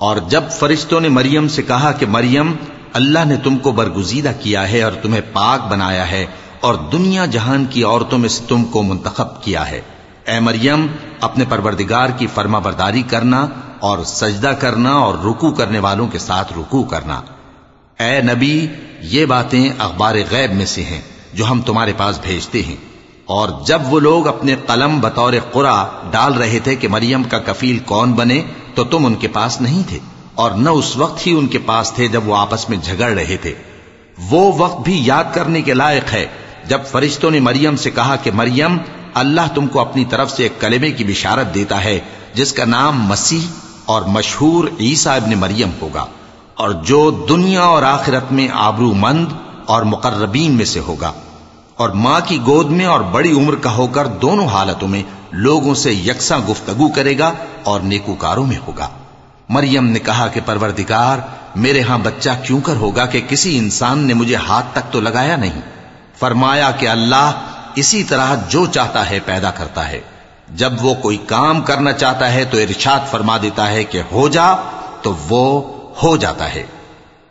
और जब फरिश्तों ने मरियम से कहा कि मरियम अल्लाह ने तुमको बरगुजीदा किया है और तुम्हें पाक बनाया है और दुनिया जहान की औरतों में से तुमको मुंतखब किया है। ए मरियम, अपने परवरदिगार की फर्मा बरदारी करना और सजदा करना और रुकू करने वालों के साथ रुकू करना। ए नबी, ये बातें अखबार गैब में से हैं, जो हम तुम्हारे पास भेजते हैं। और जब वो लोग अपने कलम बतौर कुरा डाल रहे थे कि मरियम का कफील कौन बने तो तुम उनके पास नहीं थे, और न उस वक्त ही उनके पास थे जब वो आपस में झगड़ रहे थे। वो वक्त भी याद करने के लायक है जब फरिश्तों ने मरियम से कहा कि, मरियम, अल्लाह तुमको अपनी तरफ़ से एक कलेमे की बिशारत देता है, जिसका नाम मसीह और मशहूर ईसा इब्न मरियम होगा, और जो दुनिया और आखिरत में आबरूमंद और मुकर्रबीन में से होगा, और माँ की गोद में और बड़ी उम्र का होकर दोनों हालतों में लोगों से यकसा गुफ्तगु करेगा और नेकूकारों में होगा। मरियम ने कहा कि, परवरदिगार, मेरे यहाँ बच्चा क्यों कर होगा कि किसी इंसान ने मुझे हाथ तक तो लगाया नहीं? फरमाया कि अल्लाह इसी तरह जो चाहता है पैदा करता है। जब वो कोई काम करना चाहता है तो इर्शाद फरमा देता है कि हो जा तो वो हो जाता है।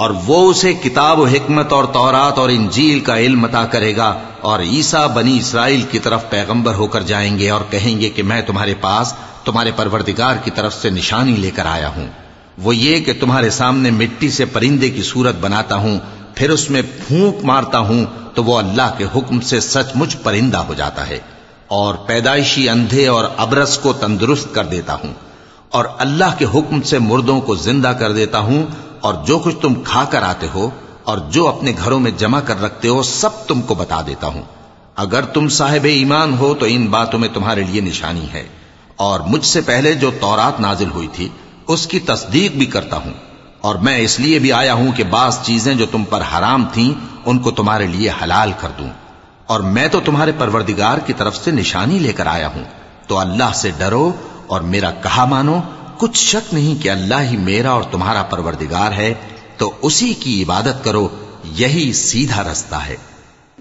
और वो उसे किताब, हिकमत और तौरात और इंजील का इल्म अता करेगा और ईसा बनी इसराइल की तरफ़ पैगंबर होकर जाएँगे और कहेंगे कि मैं तुम्हारे पास, तुम्हारे परवरदिगार की तरफ़ से निशानी लेकर आया हूँ। वो ये कि तुम्हारे सामने मिट्टी से परिंदे की सूरत बनाता हूँ, फिर उसमें फूंक मारता हूँ तो वो अल्लाह के हुक्म से सचमुच परिंदा हो जाता है और पैदाइशी अंधे और अबरस को तंदुरुस्त कर देता हूँ और अल्लाह के हुक्म से मुर्दों को ज़िंदा कर देता हूँ और जो कुछ तुम खाकर आते हो और जो अपने घरों में जमा कर रखते हो, सब तुमको बता देता हूँ। अगर तुम साहेब ईमान हो तो इन बातों में तुम्हारे लिए निशानी है। और मुझसे पहले जो तौरात नाजिल हुई थी, उसकी तस्दीक भी करता हूँ। और मैं इसलिए भी आया हूँ कि बास चीज़ें जो तुम पर हराम थीं, उनको तुम्हारे लिए हलाल कर दूँ। और मैं तो तुम्हारे परवरदिगार की तरफ़ से निशानी लेकर आया हूँ। तो अल्लाह से डरो और मेरा कहा मानो कुछ शक नहीं कि अल्लाह ही मेरा और तुम्हारा परवरदिगार है तो उसी की इबादत करो यही सीधा रास्ता है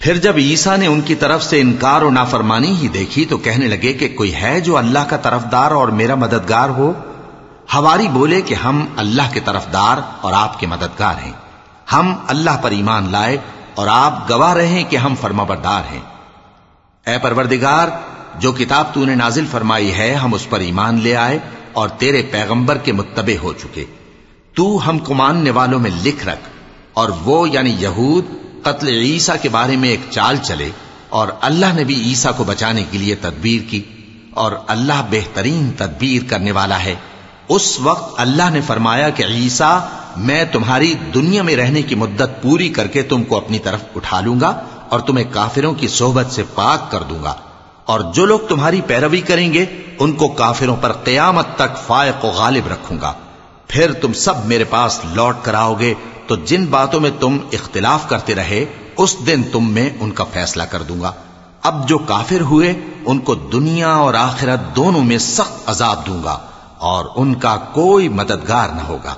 फिर जब ईसा ने उनकी तरफ से इनकार और नाफरमानी ही देखी तो कहने लगे कि कोई है जो अल्लाह का तरफदार और मेरा मददगार हो हवारी बोले कि हम अल्लाह के तरफदार और आपके मददगार हैं हम अल्लाह पर ईमान लाए और आप गवाह रहे कि हम फर्माबरदार हैं। ए परवरदिगार, जो किताब तूने नाजिल फरमाई है, हम उस पर ईमान ले आए और तेरे पैगंबर के मुत्तबे हो चुके। तू हमको मानने वालों में लिख रख और वो यानी यहूद, कत्ल ईसा के बारे में एक चाल चले और अल्लाह ने भी ईसा को बचाने के लिए तदबीर की और अल्लाह बेहतरीन तदबीर करने वाला है। उस वक्त अल्लाह ने फरमाया कि ईसा मैं तुम्हारी दुनिया में रहने की मुद्दत पूरी करके तुमको अपनी तरफ़ उठा लूँगा और तुम्हें काफिरों की सोहबत से पाक कर दूँगा। और जो लोग तुम्हारी पैरवी करेंगे, उनको काफिरों पर कयामत तक फायक गालिब रखूँगा। फिर तुम सब मेरे पास लौट कर आओगे तो जिन बातों में तुम इख्तिलाफ करते रहे, उस दिन तुम में उनका फैसला कर दूँगा। अब जो काफिर हुए, उनको दुनिया और आखिरत दोनों में सख्त अजाब दूँगा और उनका कोई मददगार न होगा।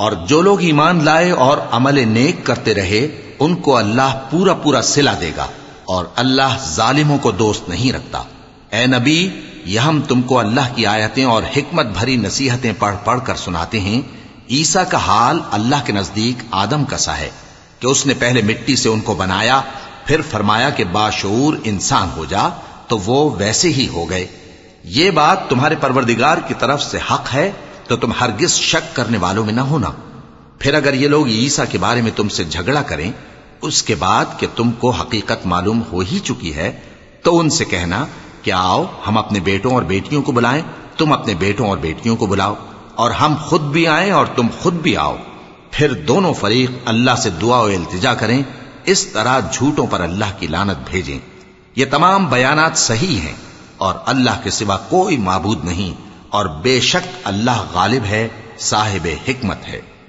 और जो लोग ईमान लाए और अमल नेक करते रहे उनको अल्लाह पूरा पूरा सिला देगा और अल्लाह जालिमों को दोस्त नहीं रखता। ए नबी, यह हम तुमको अल्लाह की आयतें और हिकमत भरी नसीहतें पढ़ पढ़ कर सुनाते हैं। ईसा का हाल अल्लाह के नज़दीक आदम का सा है कि उसने पहले मिट्टी से उनको बनाया, फिर फरमाया कि बाशूर इंसान हो जा तो वो वैसे ही हो गए। ये बात तुम्हारे परवरदिगार की तरफ़ से हक है तो तुम हरगिज शक करने वालों में न होना। फिर अगर ये लोग ईसा के बारे में तुमसे झगड़ा करें उसके बाद कि तुमको हकीकत मालूम हो ही चुकी है तो उनसे कहना कि आओ, हम अपने बेटों और बेटियों को बुलाएँ, तुम अपने बेटों और बेटियों को बुलाओ, और हम खुद भी आए और तुम खुद भी आओ। फिर दोनों फरीक अल्लाह से दुआ और इल्तिजा करें, इस तरह झूठों पर अल्लाह की लानत भेजें। ये तमाम बयानात सही हैं, और अल्लाह के सिवा कोई माबूद नहीं, और बेशक अल्लाह गालिब है साहिब हिकमत है।